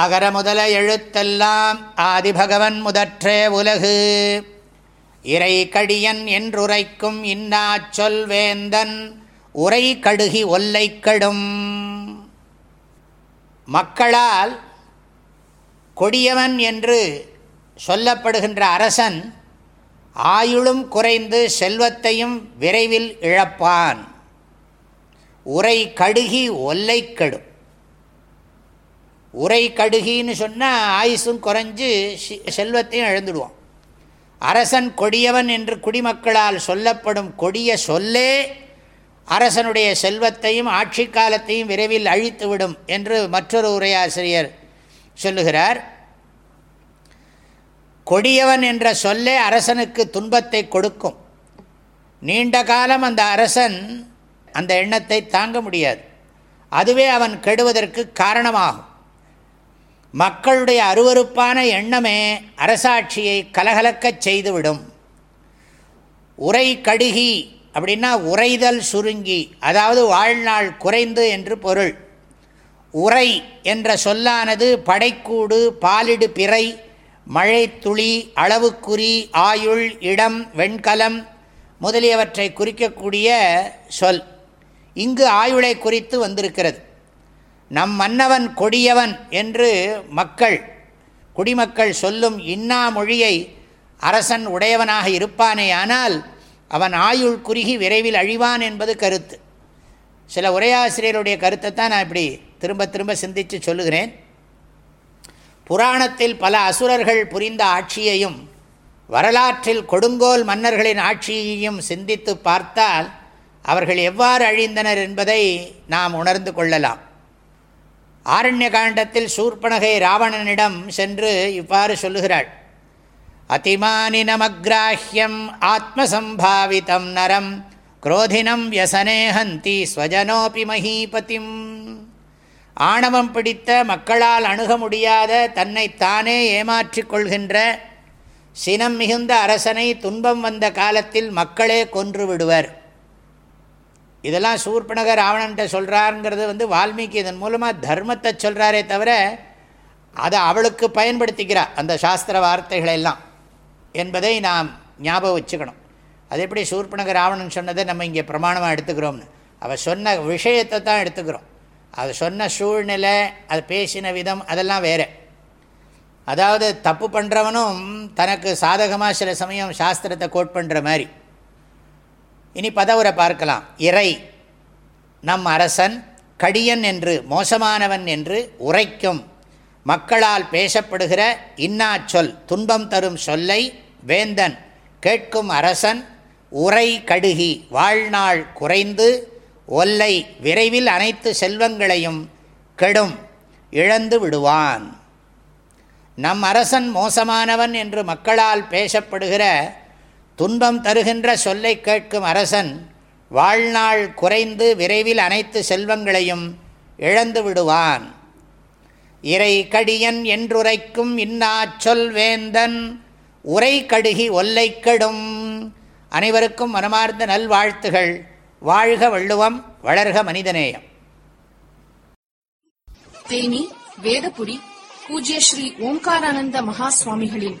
அகர முதல எழுத்தெல்லாம் ஆதிபகவன் முதற்றே உலகு. இறை கடியன் என்றுரைக்கும் இன்னா சொல் வேந்தன் உரை கடுகி ஒல்லை கடும். மக்களால் கொடியவன் என்று சொல்லப்படுகின்ற அரசன் ஆயுளும் குறைந்து செல்வத்தையும் விரைவில் இழப்பான். உரை கடுகி ஒல்லை கடும். உரை கடுகின்னு சொன்னால் ஆயுசும் குறைஞ்சு செல்வத்தையும் இழந்துடுவான். அரசன் கொடியவன் என்று குடிமக்களால் சொல்லப்படும் கொடிய சொல்லே அரசனுடைய செல்வத்தையும் ஆட்சி காலத்தையும் விரைவில் அழித்துவிடும் என்று மற்றொரு உரையாசிரியர் சொல்லுகிறார். கொடியவன் என்ற சொல்லே அரசனுக்கு துன்பத்தை கொடுக்கும். நீண்ட காலம் அந்த அரசன் அந்த எண்ணத்தை தாங்க முடியாது. அதுவே அவன் கெடுவதற்கு காரணமாகும். மக்களுடைய அருவறுப்பான எண்ணமே அரசாட்சியை கலகலக்கச் செய்துவிடும். உரை கடுகி அப்படின்னா உரைதல் சுருங்கி அதாவது வாழ்நாள் குறைந்து என்று பொருள். உரை என்ற சொல்லானது படைக்கூடு பாலிடு பிறை மழைத்துளி அளவுக்குறி ஆயுள் இடம் வெண்கலம் முதலியவற்றை குறிக்கக்கூடிய சொல். இங்கு ஆயுளை குறித்து வந்திருக்கிறது. நம் மன்னவன் கொடியவன் என்று மக்கள் குடிமக்கள் சொல்லும் இன்னா மொழியை அரசன் உடையவனாக இருப்பானே ஆனால் அவன் ஆயுள் குறுகி விரைவில் அழிவான் என்பது கருத்து. சில உரையாசிரியருடைய கருத்தை தான் நான் இப்படி திரும்ப திரும்ப சிந்தித்து சொல்லுகிறேன். புராணத்தில் பல அசுரர்கள் புரிந்த ஆட்சியையும் வரலாற்றில் கொடுங்கோல் மன்னர்களின் ஆட்சியையும் சிந்தித்து பார்த்தால் அவர்கள் எவ்வாறு அழிந்தனர் என்பதை நாம் உணர்ந்து கொள்ளலாம். ஆரண்ய காண்டத்தில் சூர்பனகை ராவணனிடம் சென்று இவ்வாறு சொல்லுகிறாள். அதிமானினமக்ராஹ்யம் ஆத்மசம்பாவிதம் நரம் குரோதினம் வியசனேஹந்தி ஸ்வஜனோபி மகீபதிம் ஆணவம் பிடித்த மக்களால் அணுக முடியாத தன்னை தானே ஏமாற்றிக் கொள்கின்ற சினம் மிகுந்த அரசனை துன்பம் வந்த காலத்தில் மக்களே கொன்று விடுவர். இதெல்லாம் சூர்பனக ராவணன்ட்ட சொல்கிறாருங்கிறது வந்து வால்மீகி இதன் மூலமாக தர்மத்தை சொல்கிறாரே தவிர அதை அவளுக்கு பயன்படுத்திக்கிறார் அந்த சாஸ்திர வார்த்தைகளை எல்லாம் என்பதை நாம் ஞாபகம் வச்சுக்கணும். அது எப்படி சூர்பனக ராவணன் சொன்னதை நம்ம இங்கே பிரமாணமாக எடுத்துக்கிறோம்னு. அவள் சொன்ன விஷயத்தை தான் எடுத்துக்கிறோம். அது சொன்ன சூழ்நிலை அது பேசின விதம் அதெல்லாம் வேறு. அதாவது தப்பு பண்ணுறவனும் தனக்கு சாதகமாக சில சமயம் சாஸ்திரத்தை கோட் பண்ணுற மாதிரி. இனி பதவுரை பார்க்கலாம். இறை நம் அரசன் கடியன் என்று மோசமானவன் என்று உரைக்கும் மக்களால் பேசப்படுகிற இன்னா சொல் துன்பம் தரும் சொல்லை வேந்தன் கேட்கும் அரசன் உரை கடுகி வாழ்நாள் குறைந்து ஒல்லை விரைவில் அனைத்து செல்வங்களையும் கெடும் இழந்து விடுவான். நம் அரசன் மோசமானவன் என்று மக்களால் பேசப்படுகிற துன்பம் தருகின்ற சொல்லை கேட்கும் அரசன் வாழ்நாள் குறைந்து விரைவில் அனைத்து செல்வங்களையும் இழந்து விடுவான். இறை கடியன் என்றுரைக்கும் இன்னா சொல் வேந்தன் உரை கடுகி ஒல்லை கெடும். அனைவருக்கும் மனமார்ந்த நல்வாழ்த்துகள். வாழ்க வள்ளுவம் வளர்க மனிதநேயம். தேனி வேதபுரி பூஜ்ய ஸ்ரீ ஓம்காரானந்த மகா சுவாமிகளின்